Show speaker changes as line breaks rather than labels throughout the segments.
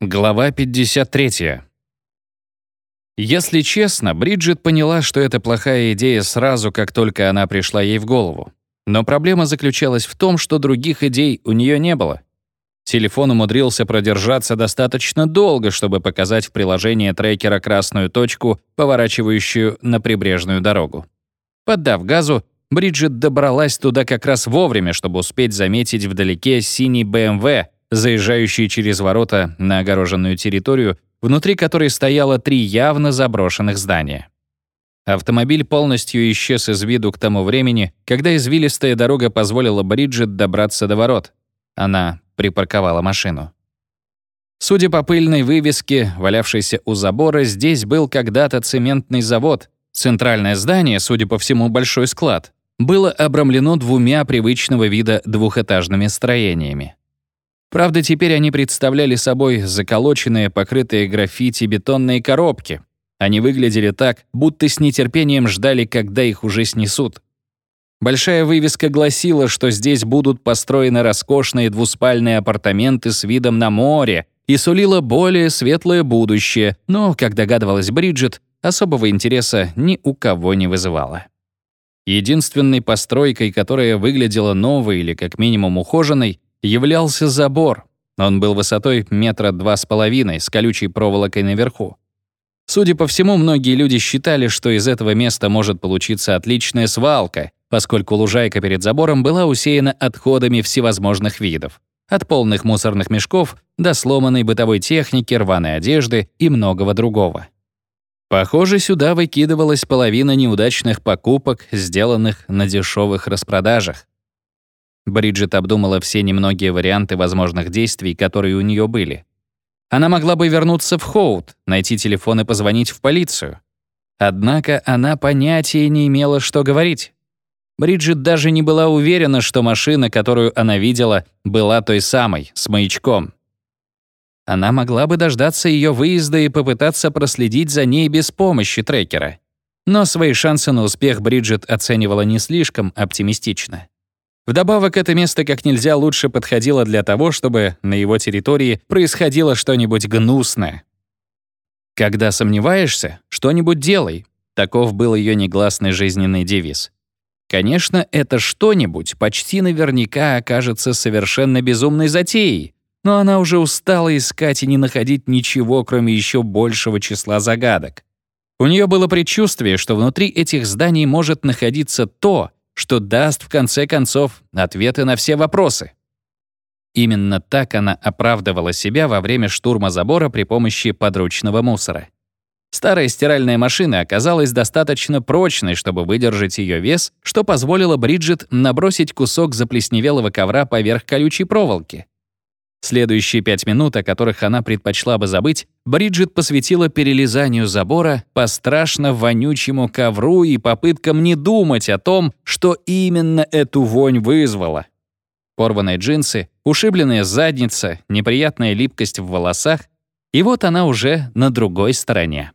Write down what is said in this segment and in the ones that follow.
Глава 53. Если честно, Бриджит поняла, что это плохая идея сразу, как только она пришла ей в голову. Но проблема заключалась в том, что других идей у нее не было. Телефон умудрился продержаться достаточно долго, чтобы показать в приложении трекера красную точку, поворачивающую на прибрежную дорогу. Поддав газу, Бриджит добралась туда как раз вовремя, чтобы успеть заметить вдалеке синий БМВ, заезжающий через ворота на огороженную территорию, внутри которой стояло три явно заброшенных здания. Автомобиль полностью исчез из виду к тому времени, когда извилистая дорога позволила Бриджит добраться до ворот. Она припарковала машину. Судя по пыльной вывеске, валявшейся у забора, здесь был когда-то цементный завод. Центральное здание, судя по всему, большой склад, было обрамлено двумя привычного вида двухэтажными строениями. Правда, теперь они представляли собой заколоченные, покрытые граффити бетонные коробки. Они выглядели так, будто с нетерпением ждали, когда их уже снесут. Большая вывеска гласила, что здесь будут построены роскошные двуспальные апартаменты с видом на море и сулила более светлое будущее, но, как догадывалась Бриджит, особого интереса ни у кого не вызывало. Единственной постройкой, которая выглядела новой или как минимум ухоженной, являлся забор. Он был высотой метра два с половиной, с колючей проволокой наверху. Судя по всему, многие люди считали, что из этого места может получиться отличная свалка, поскольку лужайка перед забором была усеяна отходами всевозможных видов. От полных мусорных мешков до сломанной бытовой техники, рваной одежды и многого другого. Похоже, сюда выкидывалась половина неудачных покупок, сделанных на дешевых распродажах. Бриджит обдумала все немногие варианты возможных действий, которые у нее были. Она могла бы вернуться в Хоут, найти телефон и позвонить в полицию. Однако она понятия не имела, что говорить. Бриджит даже не была уверена, что машина, которую она видела, была той самой, с маячком. Она могла бы дождаться ее выезда и попытаться проследить за ней без помощи трекера. Но свои шансы на успех Бриджит оценивала не слишком оптимистично. Вдобавок, это место как нельзя лучше подходило для того, чтобы на его территории происходило что-нибудь гнусное. «Когда сомневаешься, что-нибудь делай», — таков был ее негласный жизненный девиз. Конечно, это что-нибудь почти наверняка окажется совершенно безумной затеей, но она уже устала искать и не находить ничего, кроме еще большего числа загадок. У нее было предчувствие, что внутри этих зданий может находиться то, что даст в конце концов ответы на все вопросы. Именно так она оправдывала себя во время штурма забора при помощи подручного мусора. Старая стиральная машина оказалась достаточно прочной, чтобы выдержать ее вес, что позволило Бриджит набросить кусок заплесневелого ковра поверх колючей проволоки. Следующие пять минут, о которых она предпочла бы забыть, Бриджит посвятила перелезанию забора по страшно вонючему ковру и попыткам не думать о том, что именно эту вонь вызвало. Порванные джинсы, ушибленная задница, неприятная липкость в волосах, и вот она уже на другой стороне.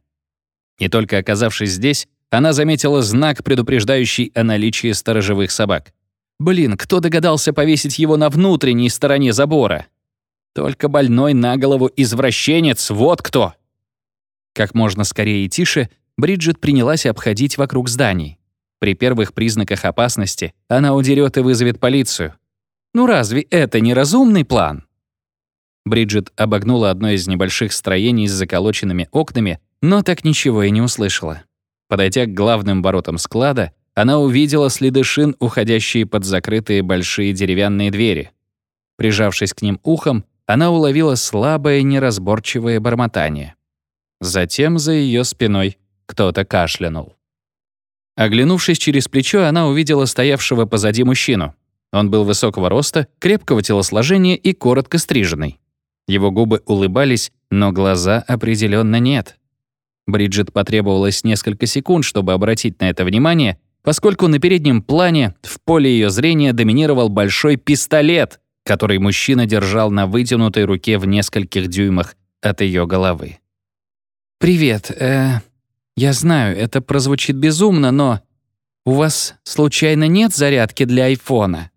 И только оказавшись здесь, она заметила знак, предупреждающий о наличии сторожевых собак. Блин, кто догадался повесить его на внутренней стороне забора? Только больной на голову извращенец, вот кто!» Как можно скорее и тише, Бриджит принялась обходить вокруг зданий. При первых признаках опасности она удерет и вызовет полицию. Ну разве это не разумный план? Бриджит обогнула одно из небольших строений с заколоченными окнами, но так ничего и не услышала. Подойдя к главным воротам склада, она увидела следы шин, уходящие под закрытые большие деревянные двери. Прижавшись к ним ухом, она уловила слабое неразборчивое бормотание. Затем за ее спиной кто-то кашлянул. Оглянувшись через плечо, она увидела стоявшего позади мужчину. Он был высокого роста, крепкого телосложения и коротко стриженный. Его губы улыбались, но глаза определенно нет. Бриджит потребовалось несколько секунд, чтобы обратить на это внимание, поскольку на переднем плане в поле ее зрения доминировал большой пистолет, который мужчина держал на вытянутой руке в нескольких дюймах от ее головы. «Привет, э, я знаю, это прозвучит безумно, но у вас случайно нет зарядки для айфона?»